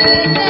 Amém.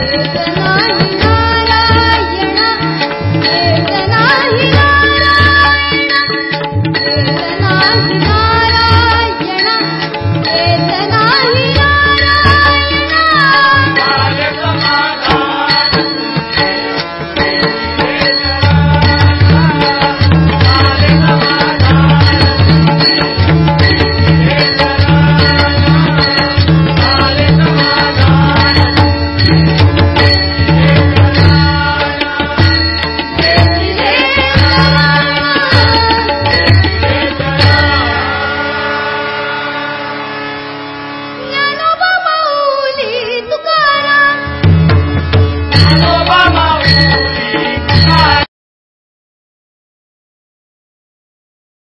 Hare